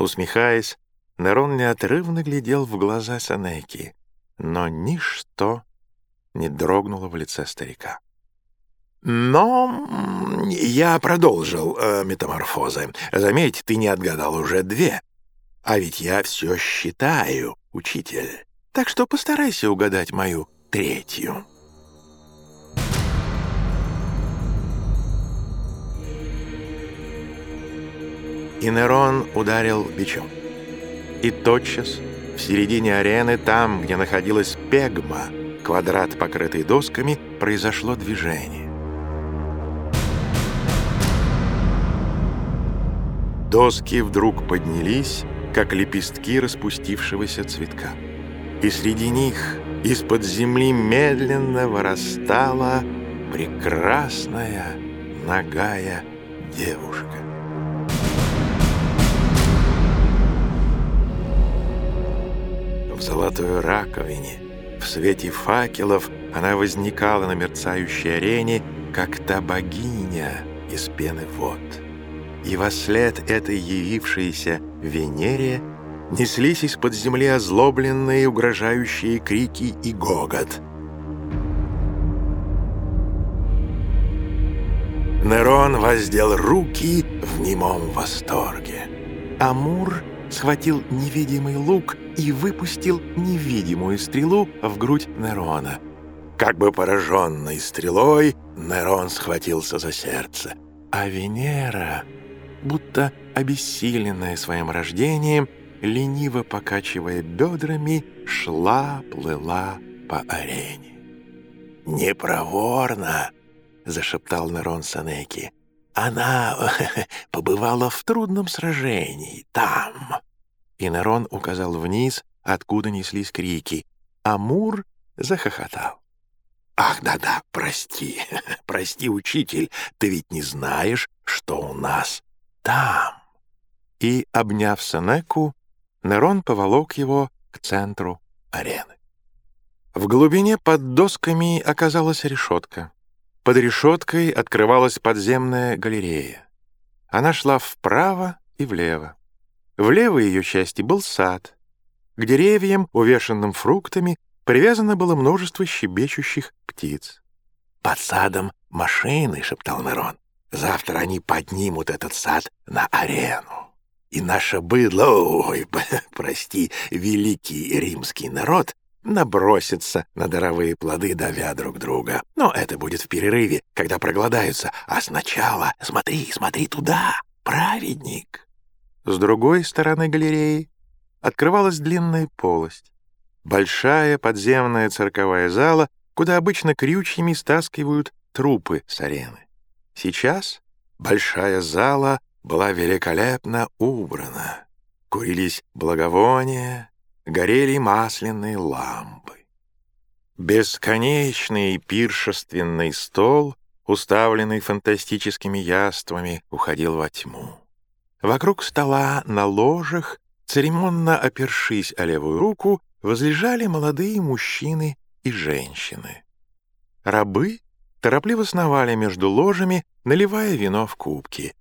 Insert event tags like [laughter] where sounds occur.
Усмехаясь, Нерон неотрывно глядел в глаза Санеки, но ничто не дрогнуло в лице старика. «Но я продолжил э, метаморфозы. Заметь, ты не отгадал уже две. А ведь я все считаю, учитель. Так что постарайся угадать мою третью». И Нерон ударил бичом. И тотчас в середине арены, там, где находилась пегма, квадрат, покрытый досками, произошло движение. Доски вдруг поднялись, как лепестки распустившегося цветка. И среди них из-под земли медленно вырастала прекрасная нагая девушка. В золотой раковине, в свете факелов она возникала на мерцающей арене, как та богиня из пены вод и во след этой явившейся Венере неслись из-под земли озлобленные угрожающие крики и гогот. Нерон воздел руки в немом восторге. Амур схватил невидимый лук и выпустил невидимую стрелу в грудь Нерона. Как бы пораженный стрелой, Нерон схватился за сердце. А Венера будто обессиленная своим рождением, лениво покачивая бедрами, шла, плыла по арене. «Непроворно!» — зашептал Нерон Санеки. «Она [laughs] побывала в трудном сражении, там!» И Нерон указал вниз, откуда неслись крики. Амур захохотал. «Ах, да-да, прости, [laughs] прости, учитель, ты ведь не знаешь, что у нас там!» И, обняв Сенеку, Нерон поволок его к центру арены. В глубине под досками оказалась решетка. Под решеткой открывалась подземная галерея. Она шла вправо и влево. В левой ее части был сад. К деревьям, увешанным фруктами, привязано было множество щебечущих птиц. «Под садом машины», — шептал Нерон. Завтра они поднимут этот сад на арену. И наше быдло, ой, [laughs] прости, великий римский народ, набросится на даровые плоды, давя друг друга. Но это будет в перерыве, когда проголодаются. А сначала смотри, смотри туда, праведник. С другой стороны галереи открывалась длинная полость. Большая подземная цирковая зала, куда обычно крючьями стаскивают трупы с арены. Сейчас большая зала была великолепно убрана. Курились благовония, горели масляные лампы. Бесконечный пиршественный стол, уставленный фантастическими яствами, уходил во тьму. Вокруг стола на ложах, церемонно опершись о левую руку, возлежали молодые мужчины и женщины. Рабы торопливо сновали между ложами, наливая вино в кубки.